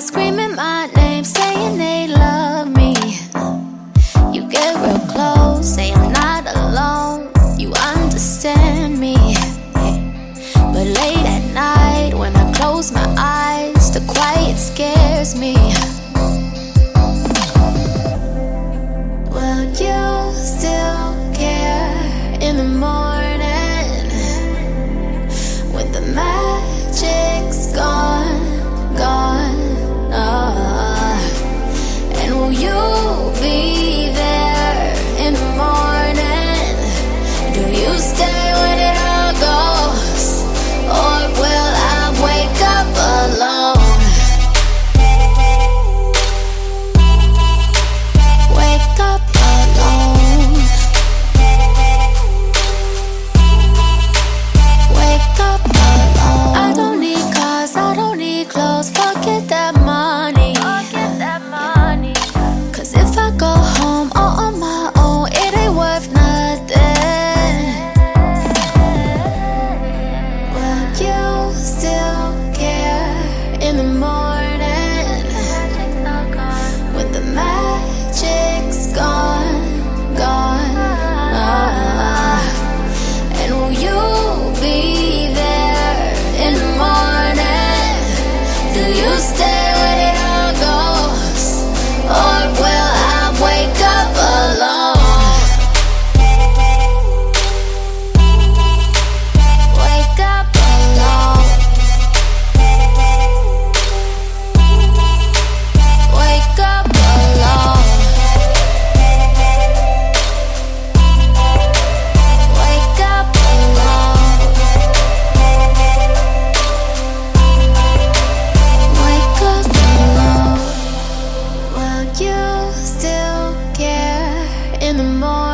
Screaming my name, saying they love me. You get real close, say I'm not alone. You understand me. But late at night, when I close my eyes, the quiet scares me. You still care in the morning